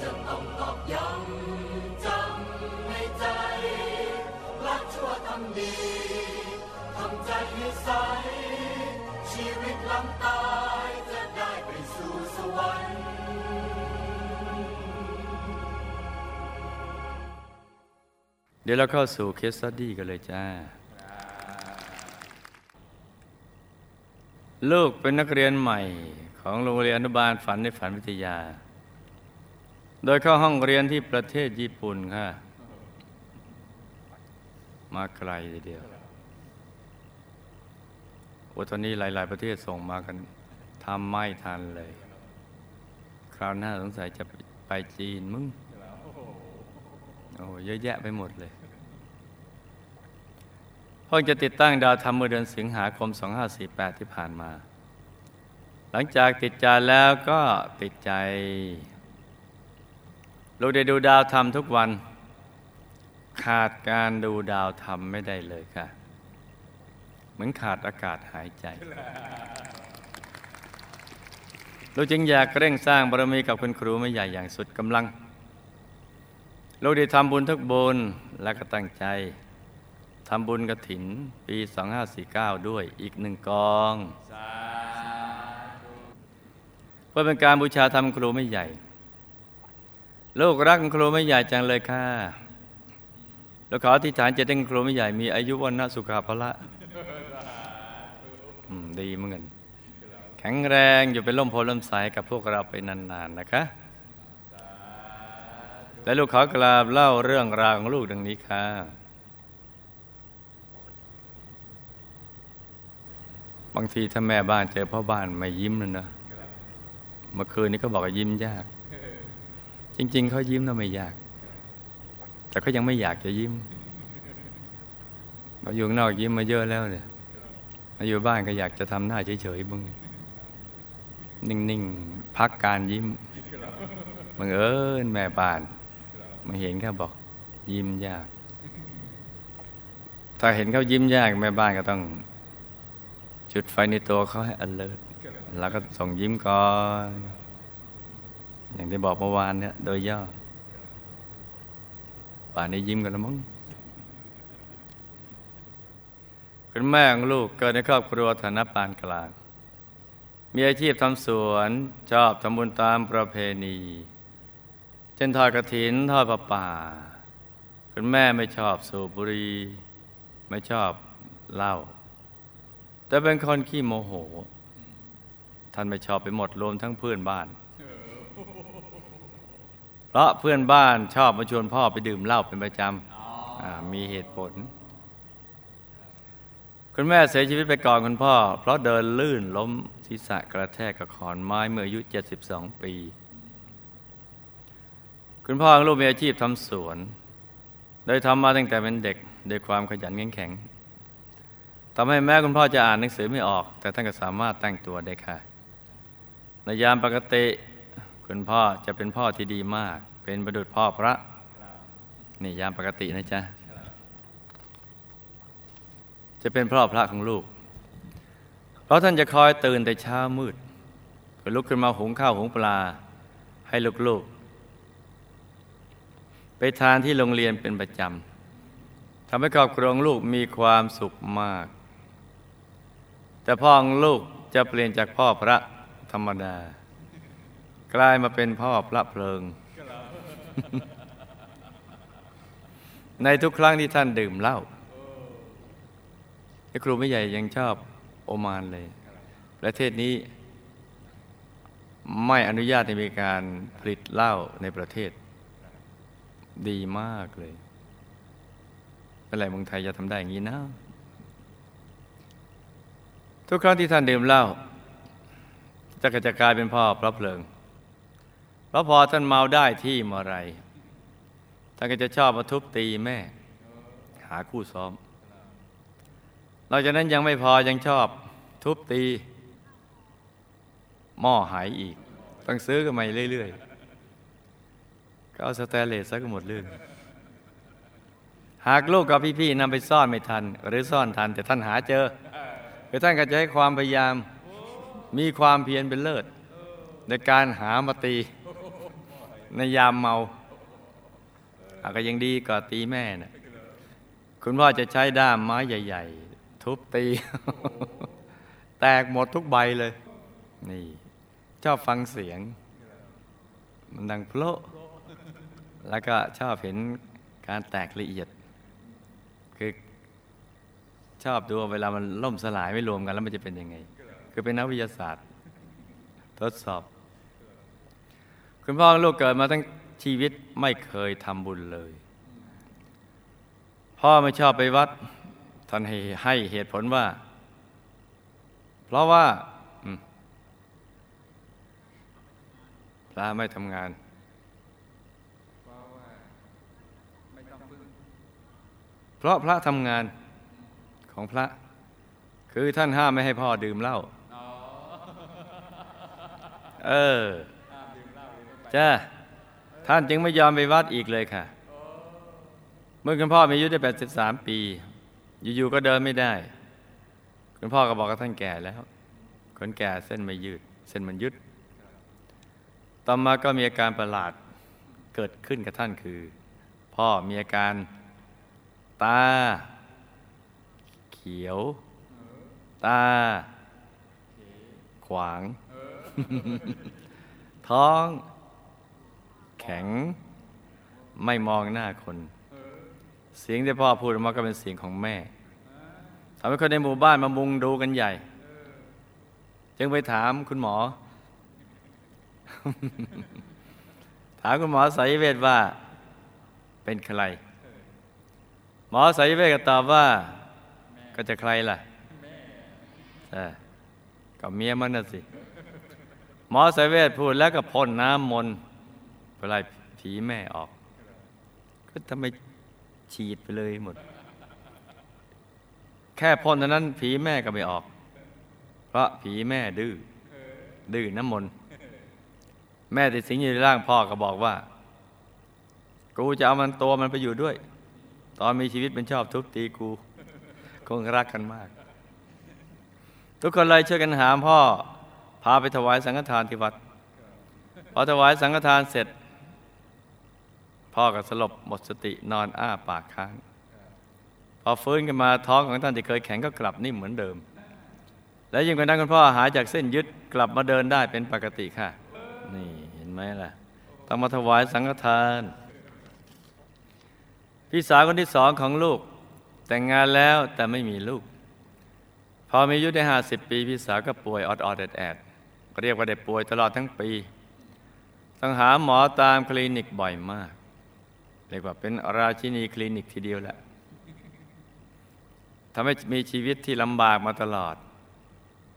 จะต้องตอกย้ำจำในใจรักชั่วทำดีทำใจให้ใสชีวิตหลังตายจะได้ไปสู่สวรรค์เดี๋ยวเราเข้าสู่เคสสตดี้กันเลยจ้า ลูกเป็นนักเรียนใหม่ของโรงเรียนอนุบาลฝันในฝันวิทยา โดยเข้าห้องเรียนที่ประเทศญี่ปุ่นค่ะ มาไกลทีเดียวโอ้ตอนนี้หลาย ๆ ประเทศส่งมากันทำไม่ทันเลย คราวหน้าสงสัยจะไปจีนมึง โอ้เยอะแยะไปหมดเลย พิ่งจะติดตั้งดาวธรรมเมื่อเดือนสิงหาคม 2548 ที่ผ่านมา หลังจากติดใจแล้วก็ติดใจ ลูกได้ดูดาวธรรมทุกวัน ขาดการดูดาวธรรมไม่ได้เลยค่ะ เหมือนขาดอากาศหายใจลูกจึงอยากเร่งสร้างบารมีกับคุณครูไม่ใหญ่อย่างสุดกำลัง ลูกได้ทำบุญทุกบุญและก็ตั้งใจ ทำบุญกระถินปี 2549 ด้วยอีกหนึ่งกองเพื่อเป็นการบูชาธรรมครูไม่ใหญ่ ลูกรักคุณครูไม่ใหญ่จังเลยค่ะแล้วขออธิษฐานจะได้คุณครูไม่ใหญ่มีอายุวันนะสุขาภละอืมดีเหมือนกันแข็งแรงอยู่เป็นล่มโพล่มใสกับพวกเราไปนานๆนะคะ และลูกขอกราบเล่าเรื่องราวของลูกดังนี้ค่ะ บางทีถ้าแม่บ้านเจอพ่อบ้านไม่ยิ้มเลยนะเมื่อคืนนี้ก็บอกว่ายิ้มยาก จริง ๆเขายิ้มน่ะไม่ยาก แต่เขายังไม่อยากจะยิ้มเราอยู่นอกยิ้มมาเยอะแล้วเนี่ยมาอยู่บ้านก็อยากจะทำหน้าเฉยๆบ้างนิ่งๆพักการยิ้มบังเอิญแม่บ้านมาเห็นเขาบอก ยิ้มยาก ถ้าเห็นเขายิ้มยากแม่บ้านก็ต้อง จุดไฟในตัวเขาให้ alert แล้วก็ส่งยิ้มก่อน อย่างที่บอกเมื่อวานเนี่ยโดยย่อป่านนี้ยิ้มกันแล้วมั้งคุณแม่ของลูกเกิดในครอบครัวฐานะปานกลาง มีอาชีพทำสวนชอบทำบุญตามประเพณี เช่นทอดกระถินทอดประป่า คุณแม่ไม่ชอบสูบบุหรี่ไม่ชอบเหล้า แต่เป็นคนขี้โมโห ท่านไม่ชอบไปหมดรวมทั้งเพื่อนบ้าน เพราะเพื่อนบ้านชอบมาชวนพ่อไปดื่มเหล้าเป็นประจำมีเหตุผล คุณแม่เสียชีวิตไปก่อนคุณพ่อ เพราะเดินลื่นล้มศีรษะกระแทกกับขอนไม้เมื่ออายุ 72 ปี คุณพ่อของลูกมีอาชีพทำสวน โดยทำมาตั้งแต่เป็นเด็กด้วยความขยันแข็ง ทำให้แม้คุณพ่อจะอ่านหนังสือไม่ออก แต่ท่านก็สามารถแต่งตัวได้ค่ะ ในยามปกติคุณพ่อจะเป็นพ่อที่ดีมาก เป็นประดุจพ่อพระ นี่ยามปกตินะจ๊ะ จะเป็นพ่อพระของลูก เพราะท่านจะคอยตื่นแต่เช้ามืดเพื่อลุกขึ้นมาหุงข้าวหุงปลา ให้ลูกๆ ไปทานที่โรงเรียนเป็นประจำทำให้ครอบครัวของลูกมีความสุขมาก แต่พ่อของลูกจะเปลี่ยนจากพ่อพระธรรมดา กลายมาเป็นพ่อพระเพลิง ในทุกครั้งที่ท่านดื่มเหล้าไอ้ครูไม่ใหญ่ยังชอบโอมานเลย ประเทศนี้ไม่อนุญาตให้มีการผลิตเหล้าในประเทศ ดีมากเลยเป็นไรเมืองไทยจะทำได้อย่างนี้นะ ทุกครั้งที่ท่านดื่มเหล้าจะกระจะกลายเป็นพ่อพระเพลิงเพราะพอท่านเมาได้ที่เมื่อไรท่านก็จะชอบมาทุบตีแม่ หาคู่ซ้อมนอกจากนั้นยังไม่พอยังชอบทุบตี หม้อหายอีก ต้องซื้อกันใหม่เรื่อยๆ ก็เอาสแตนเลสซะก็หมดเรื่องหากลูกกับพี่ๆนำไปซ่อนไม่ทัน หรือซ่อนทันแต่ท่านหาเจอ คือท่านก็จะให้ความพยายามมีความเพียรเป็นเลิศ ในการหามาตีในยามเมาอาก็ยังดีกว่าตีแม่นะคุณพ่อจะใช้ด้ามไม้ใหญ่ ๆ ทุบตี แตกหมดทุกใบเลย นี่ชอบฟังเสียง มันดังโพลแล้วก็ชอบเห็นการแตกละเอียด ชอบดูเวลามันล่มสลายไม่รวมกันแล้วมันจะเป็นยังไง คือเป็นนักวิทยาศาสตร์ ทดสอบ คุณพ่อลูกเกิดมาทั้งชีวิตไม่เคยทำบุญเลย พ่อไม่ชอบไปวัดท่านให้ให้เหตุผลว่า เพราะว่าพระไม่ทำงานเพราะพระทำงาน ของพระ คือท่านห้ามไม่ให้พ่อดื่มเหล้าเออจ้าท่านจึงไม่ยอมไปวัดอีกเลยค่ะ เมื่อคุณพ่อมีอายุได้ 83 ปี อยู่ ๆ ก็เดินไม่ได้ คุณพ่อก็บอกกับท่านแก่แล้ว คนแก่เส้นไม่ยืด เส้นมันยึด ต่อมาก็มีอาการประหลาดเกิดขึ้นกับท่านคือ พ่อมีอาการตาเขียว ตา ขวาง ท้อง แข็ง ไม่มองหน้าคน เสียงที่พ่อพูดออกมาก็เป็นเสียงของแม่ทำให้คนในหมู่บ้านมามุงดูกันใหญ่ จึงไปถามคุณหมอ ถามคุณหมอสายเวทว่าเป็นใคร หมอสายเวทก็ตอบว่า ก็จะใครล่ะก็เมียมันน่ะสิ หมอสายเวทพูดแล้วก็พ่นน้ำมนต์ไล่ผีแม่ออก ก็ทำไมฉีดไปเลยหมด แค่พ่นเท่านั้น ผีแม่ก็ไม่ออก เพราะผีแม่ดื้อดื้อน้ำมนต์แม่ติดสิงอยู่ในร่างพ่อก็บอกว่า กูจะเอามันตัวมันไปอยู่ด้วย ตอนมีชีวิตเป็นชอบทุบตีกู คงรักกันมาก ทุกคนเลยช่วยกันหาพ่อ พาไปถวายสังฆทานที่วัด พอถวายสังฆทานเสร็จ พ่อก็สลบหมดสตินอนอ้าปากค้าง พอฟื้นขึ้นมาท้องของท่านที่เคยแข็งก็กลับนิ่มเหมือนเดิม และยิ่งกว่านั้นคุณพ่อหายจากเส้นยึดกลับมาเดินได้เป็นปกติค่ะ นี่เห็นไหมล่ะต้องมาถวายสังฆทาน พี่สาวคนที่สองของลูก แต่งงานแล้วแต่ไม่มีลูก พอมีอายุได้ห้าสิบปีพี่สาวก็ป่วยออดออดแอดแอดเรียกว่าได้ป่วยตลอดทั้งปี ต้องหาหมอตามคลินิกบ่อยมาก เรียกว่าเป็นราชินีคลินิกทีเดียวแหละทำให้มีชีวิตที่ลำบากมาตลอด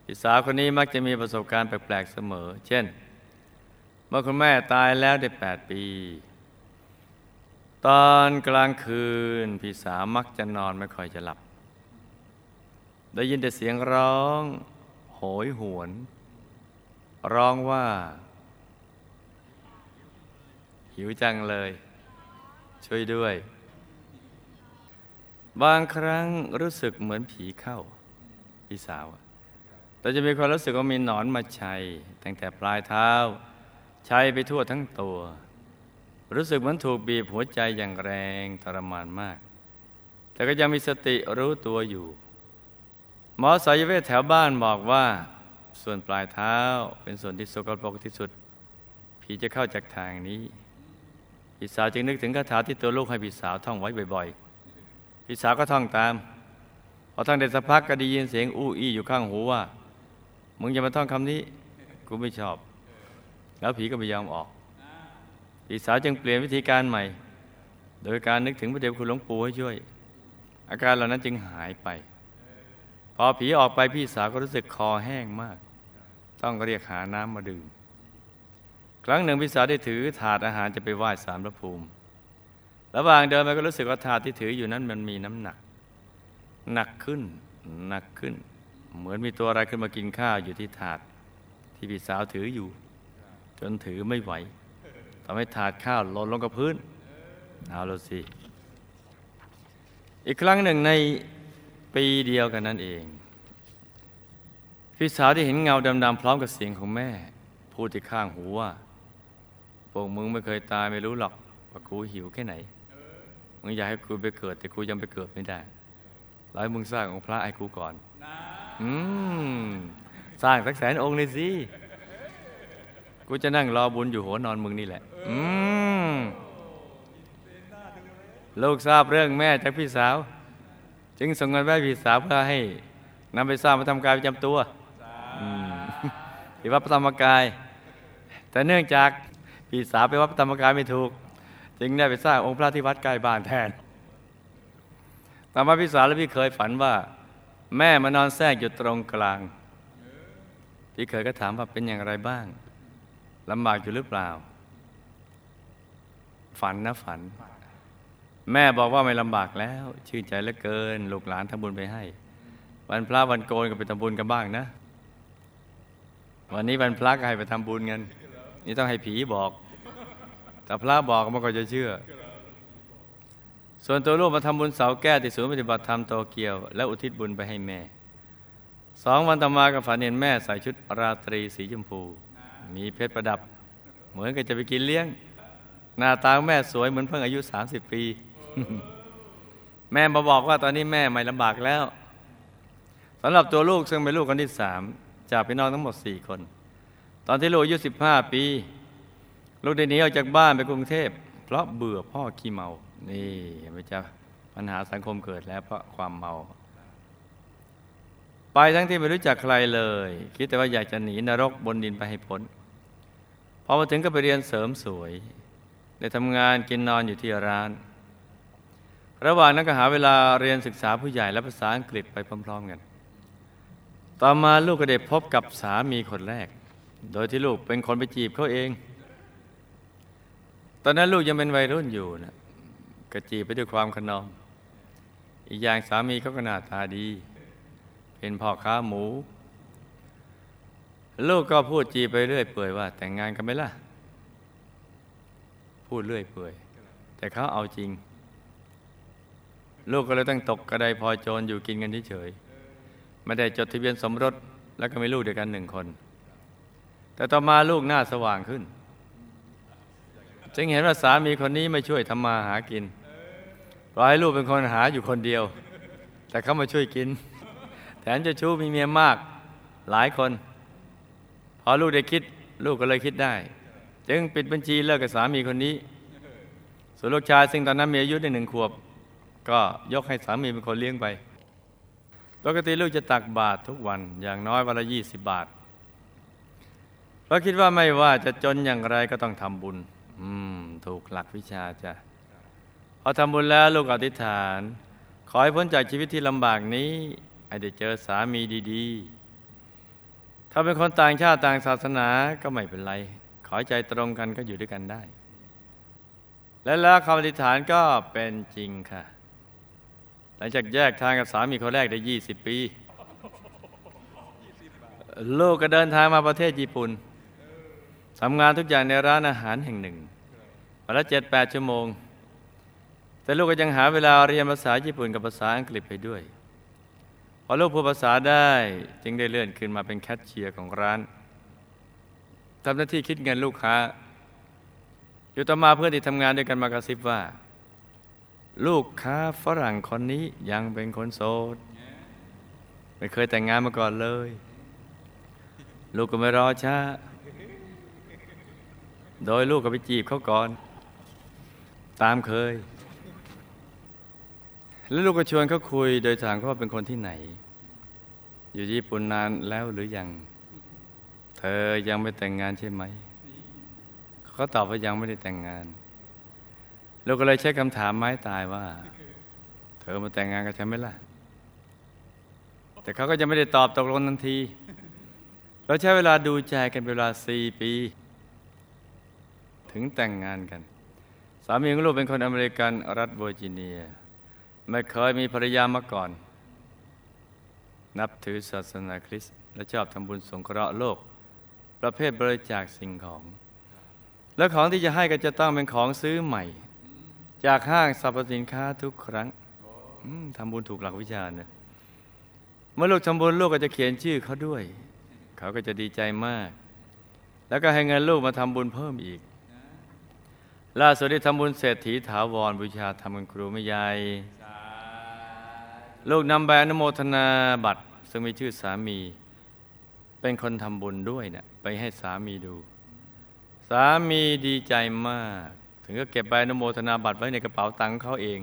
พี่สาวคนนี้มักจะมีประสบการณ์แปลกๆเสมอ เช่น เมื่อคุณแม่ตายแล้วได้แปดปี ตอนกลางคืนพี่สาวมักจะนอนไม่ค่อยจะหลับ ได้ยินแต่เสียงร้อง โหยหวน ร้องว่า หิวจังเลย ช่วยด้วย บางครั้งรู้สึกเหมือนผีเข้า พี่สาวแต่จะมีความรู้สึกว่ามีหนอนมาชัยตั้งแต่ปลายเท้าชัยไปทั่วทั้งตัว รู้สึกเหมือนถูกบีบหัวใจอย่างแรงทรมานมาก แต่ก็ยังมีสติรู้ตัวอยู่ หมอสายเวทแถวบ้านบอกว่า ส่วนปลายเท้าเป็นส่วนที่สกปรกที่สุด ผีจะเข้าจากทางนี้ พี่สาวจึงนึกถึงคาถาที่ตัวลูกให้พี่สาวท่องไว้บ่อยๆ พี่สาวก็ท่องตาม พอท่องเด็สักพักก็ได้ยินเสียงอู้อี้อยู่ข้างหูว่า มึงอย่ามาท่องคำนี้ กูไม่ชอบ แล้วผีก็ไม่ยอมออก พี่สาวจึงเปลี่ยนวิธีการใหม่ โดยการนึกถึงพระเดชคุณหลวงปู่ให้ช่วย อาการเหล่านั้นจึงหายไป พอผีออกไปพี่สาวก็รู้สึกคอแห้งมาก ต้องเรียกหาน้ำมาดื่ม ครั้งหนึ่งพิสาได้ถือถาดอาหารจะไปไหว้สารพระภูมิ ระหว่างเดินไปก็รู้สึกว่าถาดที่ถืออยู่นั้นมันมีน้ำหนัก หนักขึ้น หนักขึ้น เหมือนมีตัวอะไรขึ้นมากินข้าวอยู่ที่ถาด ที่พี่สาวถืออยู่ จนถือไม่ไหว ทำให้ถาดข้าวหล่นลงกับพื้นเอาละสิ อีกครั้งหนึ่งในปีเดียวกันนั่นเอง พี่สาวที่เห็นเงาดำๆพร้อมกับเสียงของแม่ พูดที่ข้างหูว่าพวกมึงไม่เคยตายไม่รู้หรอกว่ากูหิวแค่ไหน มึงอยากให้กูไปเกิด แต่กูยังไปเกิดไม่ได้ร้อยมึงสร้างองค์พระให้กูก่อน อืม สร้างสักแสนองค์เลยสิ กูจะนั่งรอบุญอยู่หัวนอนมึงนี่แหละ อืมลูกทราบเรื่องแม่จากพี่สาว จึงส่งเงินไปพี่สาวเพื่อให้นำไปสร้างพระธรรมกายประจำตัวที่วัดพระธรรมกาย แต่เนื่องจากพี่สาวไปวัดพระธรรมกายไม่ถูก จึงได้ไปสร้างองค์พระที่วัดใกล้บ้านแทนต่อมาพี่สาวและพี่เคยฝันว่า แม่มานอนแทรกอยู่ตรงกลาง พี่เคยก็ถามว่าเป็นอย่างไรบ้าง ลำบากอยู่หรือเปล่า ฝันนะฝัน แม่บอกว่าไม่ลำบากแล้ว ชื่นใจเหลือเกิน ลูกหลานทำบุญไปให้ วันพระวันโกนก็ไปทำบุญกันบ้างนะ วันนี้วันพระก็ให้ไปทำบุญกันนี่ต้องให้ผีบอก แต่พระบอกมันก็จะเชื่อ ส่วนตัวลูกมาทำบุญเสาแก้ที่ศูนย์ปฏิบัติธรรมโตเกียว และอุทิศบุญไปให้แม่สองวันต่อมาก็ฝันเห็นแม่ใส่ชุดราตรีสีชมพู มีเพชรประดับ เหมือนกับจะไปกินเลี้ยง หน้าตาแม่สวยเหมือนเพิ่งอายุ 30 ปี แม่มาบอกว่าตอนนี้แม่ไม่ลำบากแล้วสำหรับตัวลูกซึ่งเป็นลูกคนที่สามจากพี่น้องทั้งหมดสี่คน ตอนที่ลูกอายุ15ปี ลูกได้หนีออกจากบ้านไปกรุงเทพ เพราะเบื่อพ่อขี้เมา นี่ไม่จะปัญหาสังคมเกิดแล้วเพราะความเมา ไปทั้งที่ไม่รู้จักใครเลย คิดแต่ว่าอยากจะหนีนรกบนดินไปให้พ้น พอมาถึงก็ไปเรียนเสริมสวย ได้ทำงานกินนอนอยู่ที่ร้าน ระหว่างนั้นก็หาเวลาเรียนศึกษาผู้ใหญ่และภาษาอังกฤษไปพร้อมๆกัน ต่อมาลูกก็ได้พบกับสามีคนแรก โดยที่ลูกเป็นคนไปจีบเขาเอง ตอนนั้นลูกยังเป็นวัยรุ่นอยู่นะก็จีบไปด้วยความขนอง อีกอย่างสามีเขาก็หน้าตาดี เป็นพ่อค้าหมู ลูกก็พูดจีไปเรื่อยเปื่อยว่า แต่งงานกันไหมล่ะ พูดเรื่อยเปื่อย แต่เขาเอาจริง ลูกก็เลยต้องตกกระไดพอยโจรอยู่กินกันเฉยๆไม่ได้จดทะเบียนสมรสแล้วก็มีลูกเดียวกันหนึ่งคน แต่ต่อมาลูกหน้าสว่างขึ้น จึงเห็นว่าสามีคนนี้ไม่ช่วยทำมาหากินปล่อยให้ลูกเป็นคนหาอยู่คนเดียว แต่เขามาช่วยกิน แถมจะชู้มีเมียมากหลายคน อลูกได้คิด ลูกก็เลยคิดได้ จึงปิดบัญชีเลิกกับสามีคนนี้ ส่วนลูกชายซึ่งตอนนั้นมีอายุได้หนึ่งขวบ ก็ยกให้สามีเป็นคนเลี้ยงไป ปกติลูกจะตักบาตรทุกวันอย่างน้อยวันละยี่สิบบาท เพราะคิดว่าไม่ว่าจะจนอย่างไรก็ต้องทำบุญ อืม ถูกหลักวิชาจ้ะพอทำบุญแล้วลูกอธิษฐาน ขอให้พ้นจากชีวิตที่ลำบากนี้ให้ได้เจอสามีดี ๆ ถ้าเป็นคนต่างชาติต่างศาสนาก็ไม่เป็นไร ขอใจตรงกันก็อยู่ด้วยกันได้ และแล้วคำอธิษฐานก็เป็นจริงค่ะ หลังจากแยกทางกับสามีคนแรกได้ 20 ปี ลูกก็เดินทางมาประเทศญี่ปุ่นทำงานทุกอย่างในร้านอาหารแห่งหนึ่งวันละเจ็ดแปดชั่วโมง แต่ลูกก็ยังหาเวลาเรียนภาษาญี่ปุ่นกับภาษาอังกฤษไปด้วย พอลูกพูดภาษาได้จึงได้เลื่อนขึ้นมาเป็นแคชเชียร์ของร้านทำหน้าที่คิดเงินลูกค้า อยู่ต่อมาเพื่อนที่ทำงานด้วยกันมากระซิบว่า ลูกค้าฝรั่งคนนี้ยังเป็นคนโสดไม่เคยแต่งงานมาก่อนเลย ลูกก็ไม่รอช้า โดยลูกก็ไปจีบเขาก่อน ตามเคย แล้วลูกก็ชวนเขาคุยโดยถามเขาว่าเป็นคนที่ไหน อยู่ญี่ปุ่นนานแล้วหรือยัง เธอยังไม่แต่งงานใช่ไหม เขาตอบว่ายังไม่ได้แต่งงาน ลูกก็เลยใช้คำถามไม้ตายว่า เธอมาแต่งงานกับฉันไหมล่ะ แต่เขาก็ยังไม่ได้ตอบตกลงทันทีเราใช้เวลาดูใจกันเป็นเวลาสี่ปี ถึงแต่งงานกัน สามีของลูกเป็นคนอเมริกันรัฐเวอร์จิเนีย ไม่เคยมีภรรยามาก่อน นับถือศาสนาคริสต์และชอบทำบุญสงเคราะห์โลก ประเภทบริจาคสิ่งของ และของที่จะให้ก็จะต้องเป็นของซื้อใหม่ จากห้างสรรพสินค้าทุกครั้งทำบุญถูกหลักวิชาเนี่ยเมื่อลูกทำบุญลูกก็จะเขียนชื่อเขาด้วย เขาก็จะดีใจมาก แล้วก็ให้เงินลูกมาทำบุญเพิ่มอีกล่าสุดได้ทำบุญเศรษฐีถาวรบูชาทำกันครูไม่ใหญ่ ลูกนำใบอนุโมทนาบัตร ซึ่งมีชื่อสามี เป็นคนทำบุญด้วยเนะี่ยไปให้สามีดู สามีดีใจมาก ถึงก็เก็บใบอนุโมทนาบัตรไว้ในกระเป๋าตังค์เขาเอง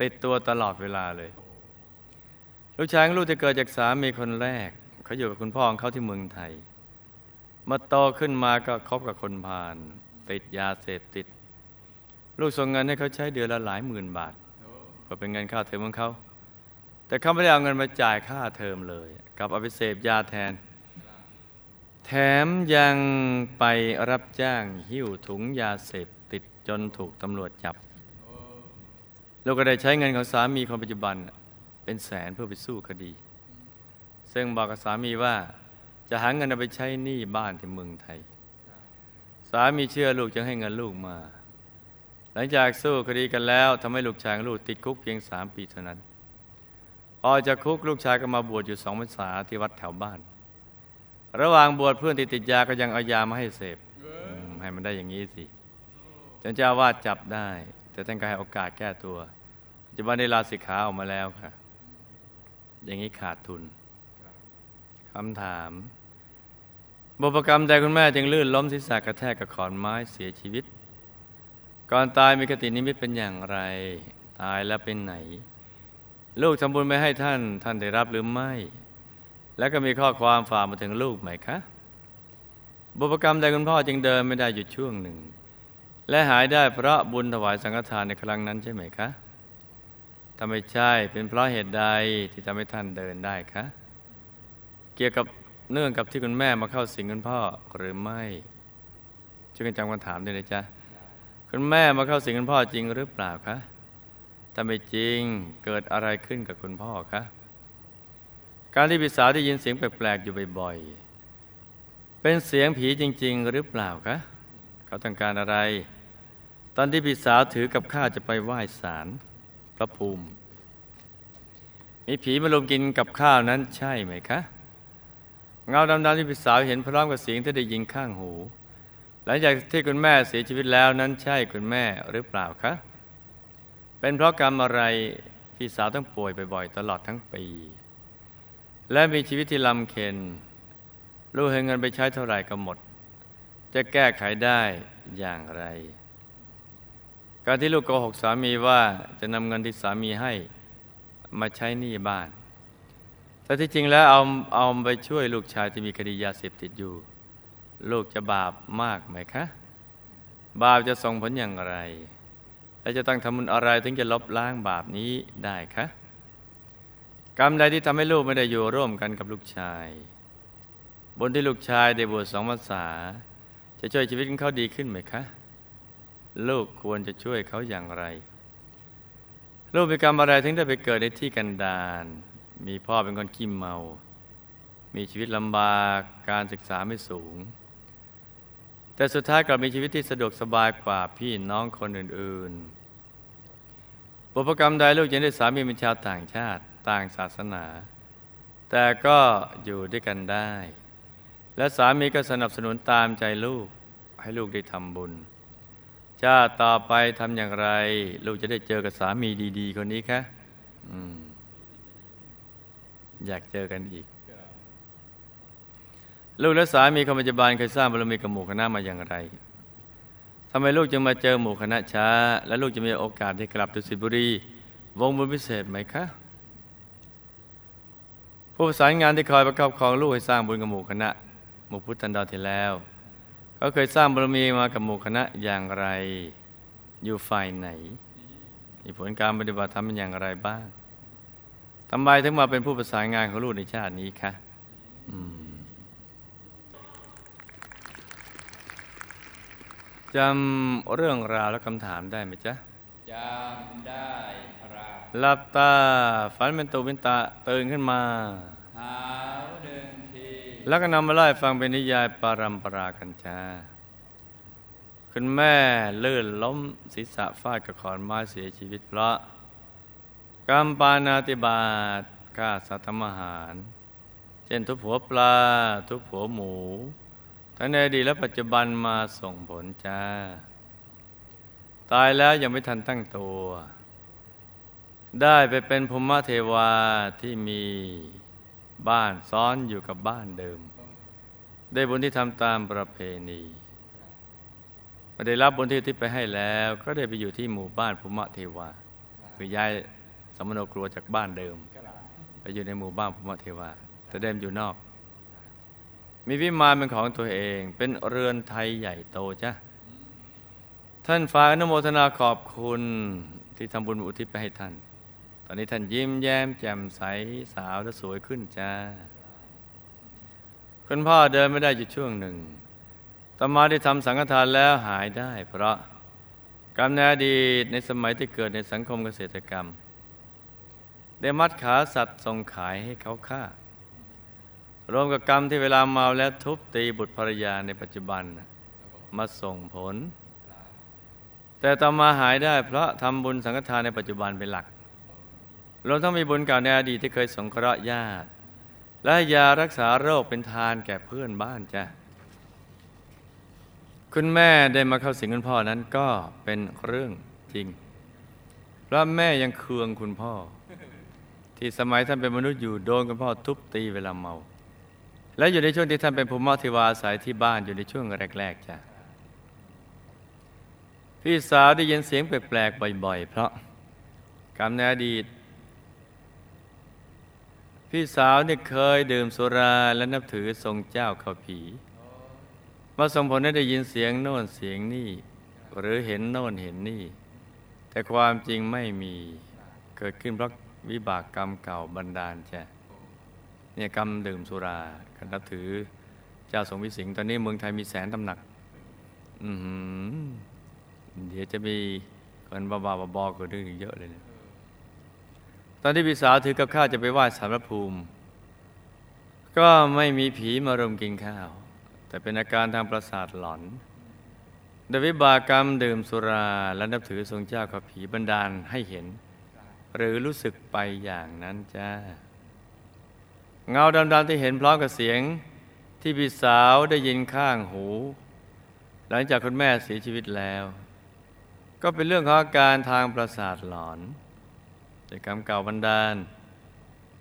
ติดตัวตลอดเวลาเลย ลูกชายลูกจะเกิดจากสามีคนแรก เขาอยู่กับคุณพ่อของเขาที่เมืองไทยมาโตขึ้นมาก็คบกับคนพาลติดยาเสพติด ลูกส่งเงินให้เขาใช้เดือนละหลายหมื่นบาทเพื่อเป็นเงินค่าเทอมของเขา แต่เขาไม่ได้เอาเงินมาจ่ายค่าเทอมเลยกับเอาไปเสพยาแทน แถมยังไปรับจ้างหิ้วถุงยาเสพติดจนถูกตำรวจจับ แลูกก็ได้ใช้เงินของสามีคนปัจจุบันเป็นแสนเพื่อไปสู้คดี ซึ่งบอกกับสามีว่าจะหาเงินเอาไปใช้หนี้บ้านที่เมืองไทย สามีเชื่อลูกจึงให้เงินลูกมา หลังจากสู้คดีกันแล้วทำให้ลูกชายลูกติดคุกเพียงสามปีเท่านั้น ออกจากคุกลูกชายก็มาบวชอยู่สองพรรษาที่วัดแถวบ้าน ระหว่างบวชเพื่อนติดติดยาก็ยังเอายามาให้เสพให้มันได้อย่างนี้สิจนเจ้าวาดจับได้ แต่ท่านก็ให้โอกาสแก้ตัวปัจจุบันได้ลาสิกขาออกมาแล้วค่ะ อย่างนี้ขาดทุนคำถามบุพกรรมใดคุณแม่จึงลื่นล้มศีรษะกระแทกกับขอนไม้เสียชีวิต ก่อนตายมีกตินิมิตเป็นอย่างไร ตายแล้วเป็นไหน ลูกทำบุญไม่ให้ท่าน ท่านได้รับหรือไม่ แล้วก็มีข้อความฝากมาถึงลูกไหมคะ บุพกรรมใดคุณพ่อจึงเดินไม่ได้หยุดช่วงหนึ่ง และหายได้เพราะบุญถวายสังฆทานในครั้งนั้นใช่ไหมคะถ้าไม่ใช่เป็นเพราะเหตุใดที่ทำให้ท่านเดินได้คะ เกี่ยวกับเนื่องกับที่คุณแม่มาเข้าสิงคุณพ่อหรือไม่ช่วยกันจำคำถามด้วยนะจ๊ะคุณแม่มาเข้าสิงคุณพ่อจริงหรือเปล่าคะ ถ้าไม่จริงเกิดอะไรขึ้นกับคุณพ่อคะ การที่พี่สาวได้ยินเสียงแปลกๆอยู่บ่อยๆ เป็นเสียงผีจริง ๆ หรือเปล่าคะ เขาต้องการอะไร ตอนที่พี่สาวถือกับข้าจะไปไหว้ศาลพระภูมิ มีผีมาลงกินกับข้าวนั้นใช่ไหมคะ เงาดำๆที่พี่สาวเห็นพร้อมกับเสียงที่ได้ยินข้างหู หลังจากที่คุณแม่เสียชีวิตแล้วนั้นใช่คุณแม่หรือเปล่าคะ เป็นเพราะกรรมอะไรพี่สาวต้องป่วยบ่อยๆ ตลอดทั้งปี และมีชีวิตที่ลำเค็นลูกให้เงินไปใช้เท่าไหร่ก็หมด จะแก้ไขได้อย่างไร การที่ลูกโกหกสามีว่าจะนำเงินที่สามีให้มาใช้หนี้บ้าน แต่ที่จริงแล้วเอาเอาไปช่วยลูกชายที่มีคดียาเสพติดอยู่ ลูกจะบาปมากไหมคะ บาปจะส่งผลอย่างไร และจะต้องทำบุญอะไรถึงจะลบล้างบาปนี้ได้คะกรรมใดที่ทำให้ลูกไม่ได้อยู่ร่วมกันกับลูกชายบนที่ลูกชายได้บวชสองภาษา จะช่วยชีวิตของเขาดีขึ้นไหมคะ ลูกควรจะช่วยเขาอย่างไร ลูกมีกรรมอะไรถึงได้ไปเกิดในที่กันดารมีพ่อเป็นคนขี้เมา มีชีวิตลำบากการศึกษาไม่สูง แต่สุดท้ายกลับมีชีวิตที่สะดวกสบายกว่าพี่น้องคนอื่นๆบุพกรรมใดลูกยังได้สามีเป็นชาวต่างชาติต่างศาสนา แต่ก็อยู่ด้วยกันได้ และสามีก็สนับสนุนตามใจลูกให้ลูกได้ทำบุญ ชาติต่อไปทำอย่างไร ลูกจะได้เจอกับสามีดี ๆ คนนี้คะออยากเจอกันอีก ลูกและสามีคนปัจจุบันเคยสร้างบารมีกับหมู่คณะมาอย่างไรทำไมลูกจึงมาเจอหมู่คณะช้า และลูกจะมีโอกาสได้กลับดุสิตบุรี วงบุญพิเศษไหมคะ ผู้ประสานงานที่คอยประคับคองลูกให้สร้างบุญกับหมู่คณะ หมู่พุทธันดรที่แล้วเขาเคยสร้างบารมีมากับหมู่คณะอย่างไรอยู่ฝ่ายไหน มีผลการปฏิบัติธรรมเป็นอย่างไรบ้างทำไมถึงมาเป็นผู้ประสานงานของลูกในชาตินี้คะ จำเรื่องราวและคำถามได้ไหมจ๊ะจำได้ครับหลับตาฝันเป็นตูเป็นตาตื่นขึ้นมาหาวหนึ่งทีแล้วก็นำมาไล่ฟังเป็นนิยายปารัมปรากันจ้าคุณแม่ลื่นล้มศีรษะฟาดกับขอนไม้เสียชีวิตเพราะกรรมปานาติบาตฆ่าสัตว์ทำอาหาร เช่นทุบหัวปลา ทุบหัวหมู ทั้งในอดีตและปัจจุบันมาส่งผลจ้า ตายแล้วยังไม่ทันตั้งตัว ได้ไปเป็นภูมิเทวาที่มีบ้านซ้อนอยู่กับบ้านเดิม ได้บุญที่ทำตามประเพณีมาได้รับบุญที่ที่ไปให้แล้ว ก็ได้ไปอยู่ที่หมู่บ้านภูมิเทวา คือย้ายสมโนครัวจากบ้านเดิม ไปอยู่ในหมู่บ้านภูมิเทวาแต่เดิมอยู่นอก มีวิมานเป็นของตัวเอง เป็นเรือนไทยใหญ่โตจ้ะท่านฝากอนุโมทนาขอบคุณที่ทำบุญอุทิศไปให้ท่าน ตอนนี้ท่านยิ้มแย้มแจ่มใสสาวและสวยขึ้นจ้า คุณพ่อเดินไม่ได้อยู่ช่วงหนึ่งต่อมาได้ทำสังฆทานแล้วหายได้ เพราะกรรมในอดีตในสมัยที่เกิดในสังคมเกษตรกรรม ได้มัดขาสัตว์ส่งขายให้เขาฆ่า รวมกับกรรมที่เวลาเมาแล้วทุบตีบุตรภรรยาในปัจจุบันมาส่งผล แต่ต่อมาหายได้เพราะทำบุญสังฆทานในปัจจุบันเป็นหลักรวมทั้งมีบุญเก่าในอดีตที่เคยสงเคราะห์ญาติ และยารักษาโรคเป็นทานแก่เพื่อนบ้านจ้ะคุณแม่ได้มาเข้าสิงคุณพ่อนั้นก็เป็นเรื่องจริง เพราะแม่ยังเคืองคุณพ่อ ที่สมัยท่านเป็นมนุษย์อยู่โดนคุณพ่อทุบตีเวลาเมา และอยู่ในช่วงที่ท่านเป็นภูมิเทวาอาศัยที่บ้านอยู่ในช่วงแรกๆจ้ะพี่สาวได้ยินเสียงแปลกๆบ่อย ๆ เพราะกรรมในอดีต พี่สาวเนี่ยเคยดื่มสุราและนับถือทรงเจ้าเขาผีมาส่งผลให้ได้ยินเสียงโน่นเสียงนี่ หรือเห็นโน่นเห็นนี่ แต่ความจริงไม่มีเกิดขึ้นเพราะวิบากกรรมเก่าบันดาลจ้ะ เนี่ยกรรมดื่มสุราการนับถือเจ้าทรงวิสิงห์ตอนนี้เมืองไทยมีแสนตำหนัก อืเดี๋ยวจะมีคนบ้าๆบอๆเกิดขึ้นอีกเยอะเลยเนี่ยตอนที่พี่สาวถือกับข้าวจะไปไหว้สารพภูมิ ก็ไม่มีผีมารุมกินข้าว แต่เป็นอาการทางประสาทหลอนโดยวิบากกรรมดื่มสุราและนับถือทรงเจ้ากับผีบันดาลให้เห็น หรือรู้สึกไปอย่างนั้นจ้า เงาดำๆที่เห็นพร้อมกับเสียงที่พี่สาวได้ยินข้างหู หลังจากคุณแม่เสียชีวิตแล้ว ก็เป็นเรื่องของอาการทางประสาทหลอนจากกรรมเก่าบันดาล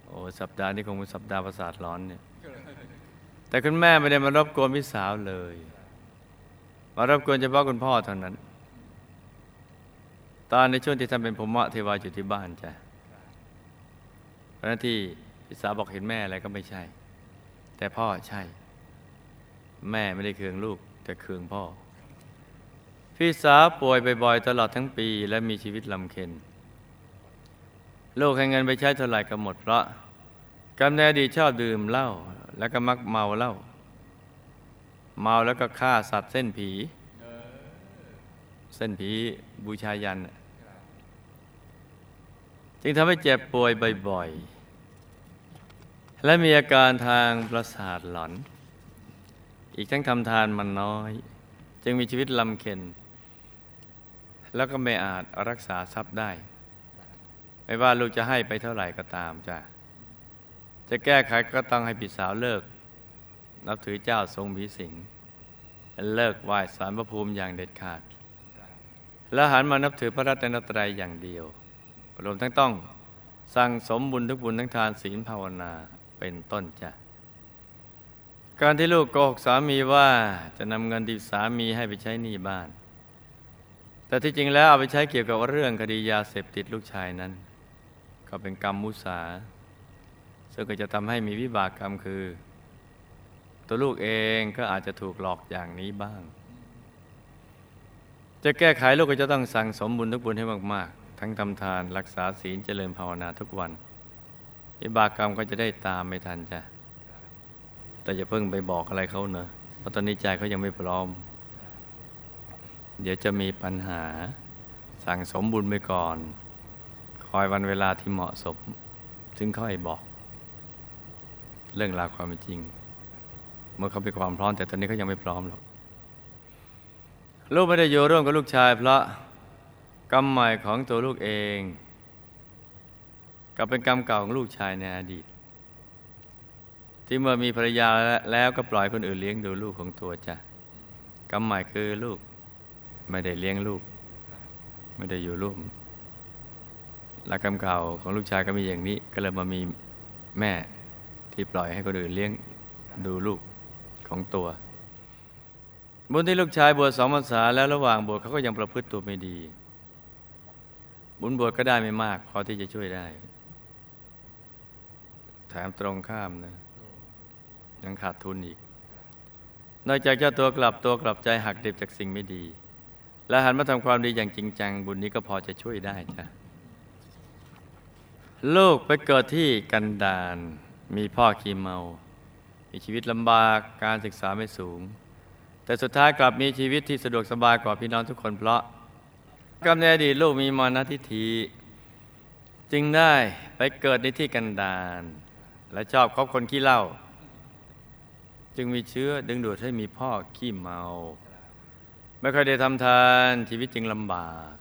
โอ้สัปดาห์นี้คงเป็นสัปดาห์ประสาทหลอนเนี่ยแต่คุณแม่ไม่ได้มารบกวนพี่สาวเลย มารบกวนเฉพาะคุณพ่อเท่านั้น ตอนในช่วงที่ท่านเป็นพมะเทวาอยู่ที่บ้านจ้ะพระนที่ พี่สาวบอกเห็นแม่อะไรก็ไม่ใช่ แต่พ่อใช่ แม่ไม่ได้เคืองลูก แต่เคืองพ่อ พี่สาวป่วยบ่อยๆตลอดทั้งปี และมีชีวิตลำเค็ญลูกให้เงินไปใช้เท่าไหร่ก็หมดเพราะกำเนิดดีชอบดื่มเหล้าแล้วก็มักเมาเหล้าเมาแล้วก็ฆ่าสัตว์เส้นผี เส้นผีบูชายัน จึงทำให้เจ็บป่วยบ่อยๆ และมีอาการทางประสาทหลอน อีกทั้งทำทานมันน้อย จึงมีชีวิตลำเค็ญแล้วก็ไม่อาจรักษาทรัพย์ได้ ไม่ว่าลูกจะให้ไปเท่าไหร่ก็ตามจ้ะจะแก้ไขก็ต้องให้พี่สาวเลิก นับถือเจ้าทรงผีสิงเลิกไหว้สารพระภูมิอย่างเด็ดขาด แล้วหันมานับถือพระรัตนตรัยอย่างเดียว รวมทั้งต้องสั่งสมบุญทุกบุญทั้งทานศีลภาวนา เป็นต้นจ้ะ การที่ลูกโกหกสามีว่าจะนำเงินที่สามีให้ไปใช้หนี้บ้าน แต่ที่จริงแล้วเอาไปใช้เกี่ยวกับเรื่องคดียาเสพติดลูกชายนั้น ก็เป็นกรรมมุสา ซึ่งก็จะทำให้มีวิบากกรรมคือ ตัวลูกเองก็อาจจะถูกหลอกอย่างนี้บ้าง จะแก้ไขลูกก็จะต้องสั่งสมบุญทุกบุญให้มาก ๆ ทั้งทำทานรักษาศีลเจริญภาวนาทุกวัน วิบากกรรมก็จะได้ตามไม่ทันจ้ะแต่อย่าเพิ่งไปบอกอะไรเขาเนอะเพราะตอนนี้ใจเขายังไม่พร้อม เดี๋ยวจะมีปัญหา สั่งสมบุญไปก่อน คอยวันเวลาที่เหมาะสม ถึงค่อยบอก เรื่องราวความเป็นจริง เมื่อเขาเป็นความพร้อม แต่ตอนนี้เขายังไม่พร้อมหรอกลูกไม่ได้อยู่ร่วมกับลูกชายเพราะกรรมใหม่ของตัวลูกเอง กับเป็นกรรมเก่าของลูกชายในอดีต ที่เมื่อมีภรรยาแล้วก็ปล่อยคนอื่นเลี้ยงดูลูกของตัวจ้ะกรรมใหม่คือลูกไม่ได้เลี้ยงลูก ไม่ได้อยู่ร่วมและกรรมเก่าของลูกชายก็มีอย่างนี้ ก็เลยมามีแม่ที่ปล่อยให้คนอื่นเลี้ยงดูลูกของตัวบุญที่ลูกชายบวชสองพรรษาแล้วระหว่างบวชเขาก็ยังประพฤติตัวไม่ดี บุญบวชก็ได้ไม่มากพอที่จะช่วยได้ แถมตรงข้ามนะยังขาดทุนอีก นอกจากเจ้าตัวกลับตัวกลับใจหักดิบจากสิ่งไม่ดี และหันมาทำความดีอย่างจริงจัง บุญนี้ก็พอจะช่วยได้จ้ะลูกไปเกิดที่กันดารมีพ่อขี้เมา มีชีวิตลำบากการศึกษาไม่สูง แต่สุดท้ายกลับมีชีวิตที่สะดวกสบายกว่าพี่น้องทุกคนเพราะกำเนิดดีลูกมีมรณะทิฏฐิจึงได้ไปเกิดในที่กันดาร และชอบคบคนขี้เหล้าจึงมีเชื้อดึงดูดให้มีพ่อขี้เมา ไม่เคยได้ทำทานชีวิตจึงลำบาก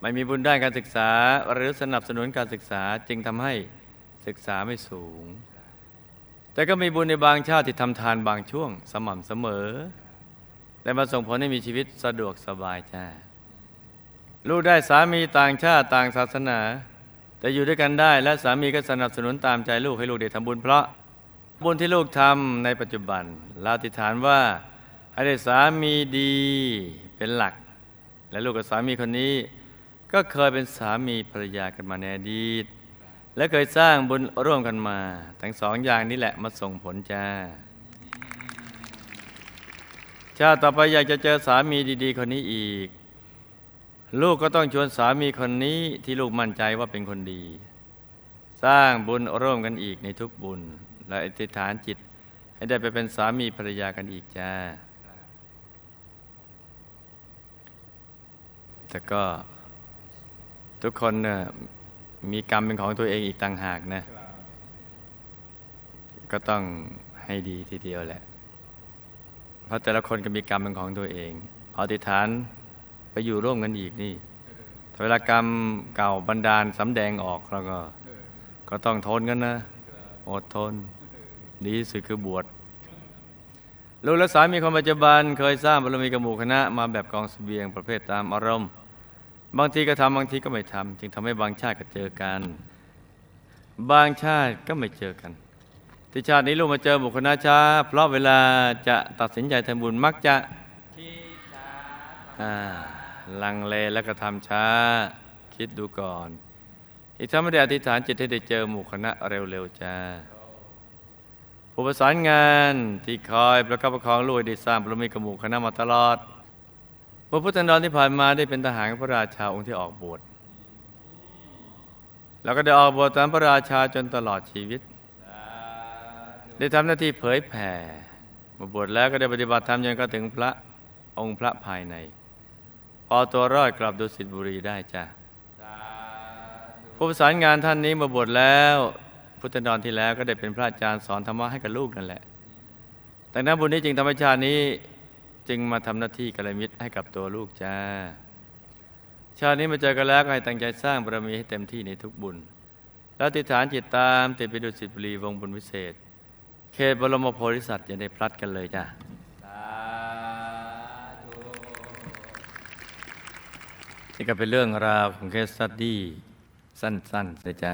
ไม่มีบุญด้านการศึกษา หรือสนับสนุนการศึกษาจึงทำให้ศึกษาไม่สูง แต่ก็มีบุญในบางชาติที่ทำทานบางช่วงสม่ำเสมอแต่มาส่งผลให้มีชีวิตสะดวกสบายจ้าลูกได้สามีต่างชาติต่างศาสนา แต่อยู่ด้วยกันได้และสามีก็สนับสนุนตามใจลูกให้ลูกได้ทำบุญเพราะบุญที่ลูกทำในปัจจุบันเราติฐานว่าให้ได้สามีดีเป็นหลัก และลูกกับสามีคนนี้ ก็เคยเป็นสามีภรรยากันมาในอดีต และเคยสร้างบุญร่วมกันมา ทั้งสองอย่างนี้แหละมาส่งผลจ้าชาติต่อไปอยากจะเจอสามีดี ๆ คนนี้อีก ลูกก็ต้องชวนสามีคนนี้ที่ลูกมั่นใจว่าเป็นคนดี สร้างบุญร่วมกันอีกในทุกบุญ และอธิษฐานจิตให้ได้ไปเป็นสามีภรรยากันอีกจ้า แต่ก็ทุกคนเนี่ยมีกรรมเป็นของตัวเองอีกต่างหากนะ ก็ต้องให้ดีทีเดียวแหละ เพราะแต่ละคนก็มีกรรมเป็นของตัวเองพออธิษฐาน ไปอยู่ร่วมกันอีกนี่ถ้าเวลากรรมเก่าบันดาลสำแดงออกแล้วก็ ก็ต้องทนกันนะ อดทน ดีที่สุดคือบวชลูกและสามีคนปัจจุบัน เคยสร้างบารมีกับหมู่คณะมาแบบกองสเสบียงประเภทตามอารมณ์ บางทีก็ทำบางทีก็ไม่ทำจึงทำให้บางชาติก็เจอกัน บางชาติก็ไม่เจอกัน ที่ชาตินี้ลูกมาเจอหมู่คณะช้า เพราะเวลาจะตัดสินใจทำบุญมักจะที่ช้าอ่า ลังเลแล้วก็ทำช้าคิดดูก่อน อีกทั้งไม่ได้อธิษฐานจิตให้ได้เจอหมู่คณะเร็วๆจ้าผู้ประสานงานที่คอยประคับประคองลูกได้สร้างบารมีกับหมู่คณะมาตลอดพระพุทธนรที่ผ่านมาได้เป็นทหารพระราชาองค์ที่ออกบวชแล้วก็ได้ออกบวชตามพระราชาจนตลอดชีวิต ได้ทำหน้าที่เผยแผ่มาบวชแล้วก็ได้ปฏิบัติธรรมจนก็ถึงพระองค์พระภายใน พอตัวรอดกลับดุสิตบุรีได้จ้ะสาธุผู้ประสานงานท่านนี้มาบวชแล้ว พุทธนรที่แล้วก็ได้เป็นพระอาจารย์สอนธรรมะให้กับลูกนั่นแหละแต่นั้นบุญนี้จึงธรรมชาตินี้จึงมาทำหน้าที่กัลยาณมิตรให้กับตัวลูกจ้า ชาตินี้มาเจอกันแล้วก็ให้ตั้งใจสร้างบารมีให้เต็มที่ในทุกบุญ แล้วติดฐานจิตตามติดไปดุสิตบุรีวงบุญวิเศษ เขตบรมโพธิสัตว์อย่าได้พลัดกันเลยจ้า นี่ก็เป็นเรื่องราวของเคสสตดี้สั้นๆนะจ๊ะ